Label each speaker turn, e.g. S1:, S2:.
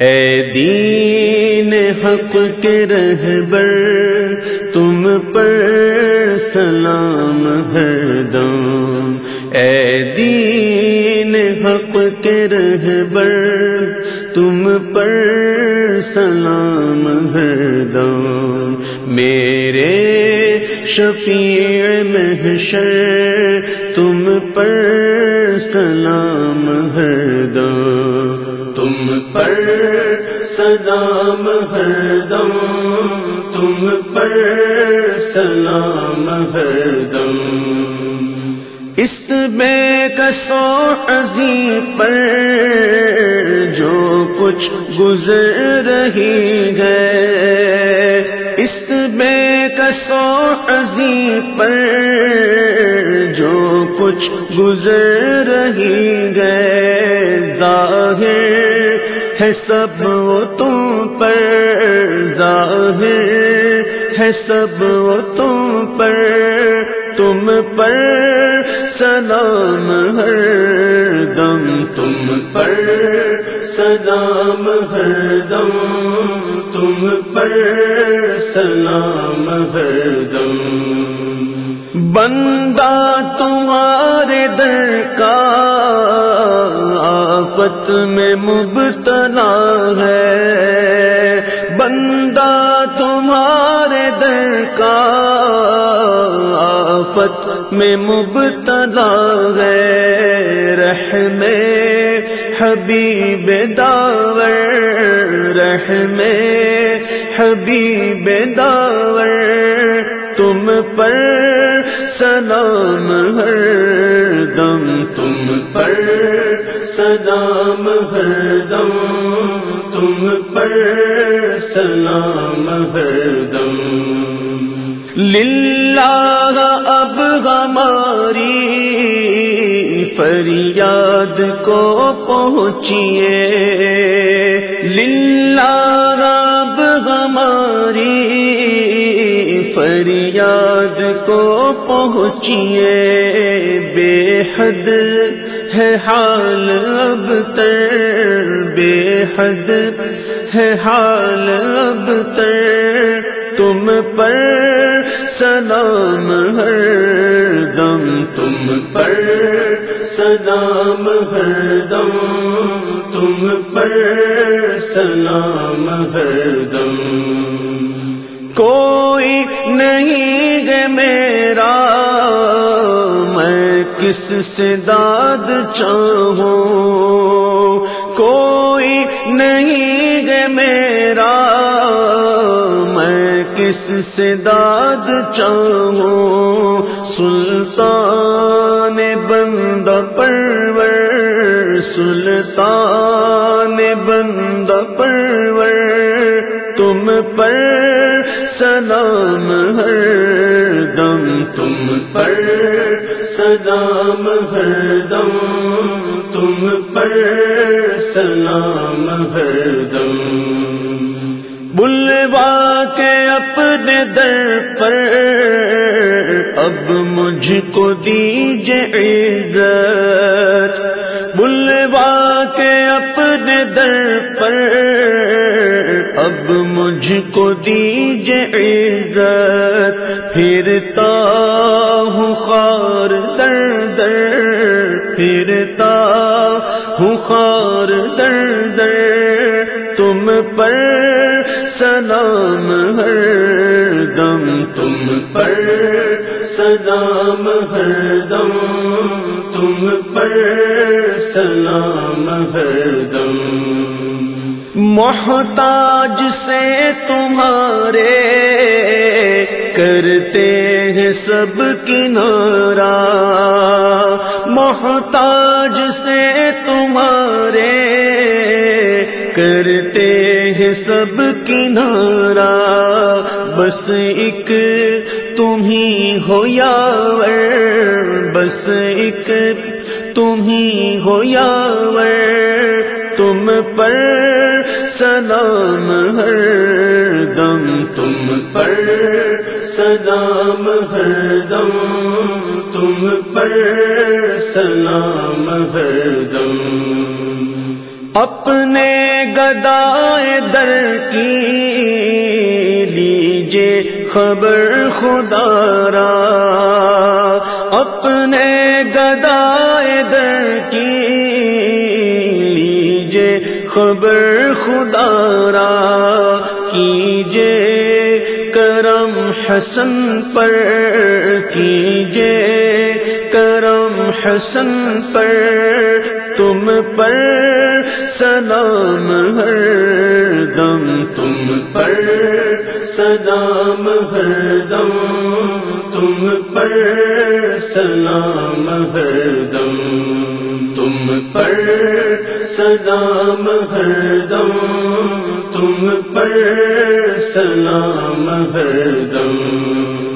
S1: اے دین حق کے رہبر، تم پر سلام ہر دم۔ اے دین حق کے رہبر، تم پر سلام ہر دم۔ میرے شفیع محشر، تم پر سلام ہر پر سلام ہر دم، تم پر سلام ہر دم۔ اس بے کسو عزی پر جو کچھ گزر رہی ہے، اس بے کسو عزی پر جو کچھ گزر رہی ہے۔ ظاہر ہے سب وہ تم پر ظاہر ہے سب وہ تم پر تم پر سلام ہر دم تم پر سلام ہر دم تم پر سلام ہر دم بندہ تمہارے در کا آفت میں مبتلا ہے۔ بندہ تمہارے در کا آفت میں مبتلا ہے۔ رحم حبیب داور، رحم حبیب داور۔ تم پر سلام ہر دم، تم پر سلام ہر دم، تم پر سلام ہر دم۔ للہ اب ہماری فریاد کو پہنچیے۔ للہ اب ہماری فریاد کو پہنچیے۔ بے حد ہے حال اب تر، بے حد ہے حال اب تر۔ تم پر سلام ہر دم، تم پر سلام ہر دم، تم پر سلام ہر دم۔ کوئی نہیں گے میرا، میں کس سے داد چاہوں کوئی نہیں گے میرا، میں کس سے داد چاہوں سلطان بند پرور، سلطان بند پرور، تم پر سلام ہر تم پر سلام ہر دم تم پر سلام ہر دم بلوا کے اپنے در پر، اب مجھ کو دیجیے عزت۔ بلوا کے اپنے در پر، اب مجھ کو دیجیے عزت۔ پھرتا پھرتا ہوں خار در در تم پر سلام ہر دم، تم پر سلام ہر دم، تم پر سلام ہر دم۔ محتاج سے تمہارے کرتے ہیں سب کنارا محتاج سے تمہارے کرتے ہیں سب کنارا بس ایک تم ہی ہو یاور بس ایک تم ہی ہو یاور تم پر سلام ہر دم، تم پر سلام ہر دم، تم پر سلام ہر دم۔ اپنے گدائے در کی لیجے خبر خدا را۔ اپنے گدائے در کی لیجے خبر خدا را۔ کیجے کرم حسن پر کیجے کرم حسن پر تم پر سلام ہر دم، تم پر سلام ہر دم، تم پر سلام ہر دم، تم پر سلام ہر دم تم پر سلام ہر دم۔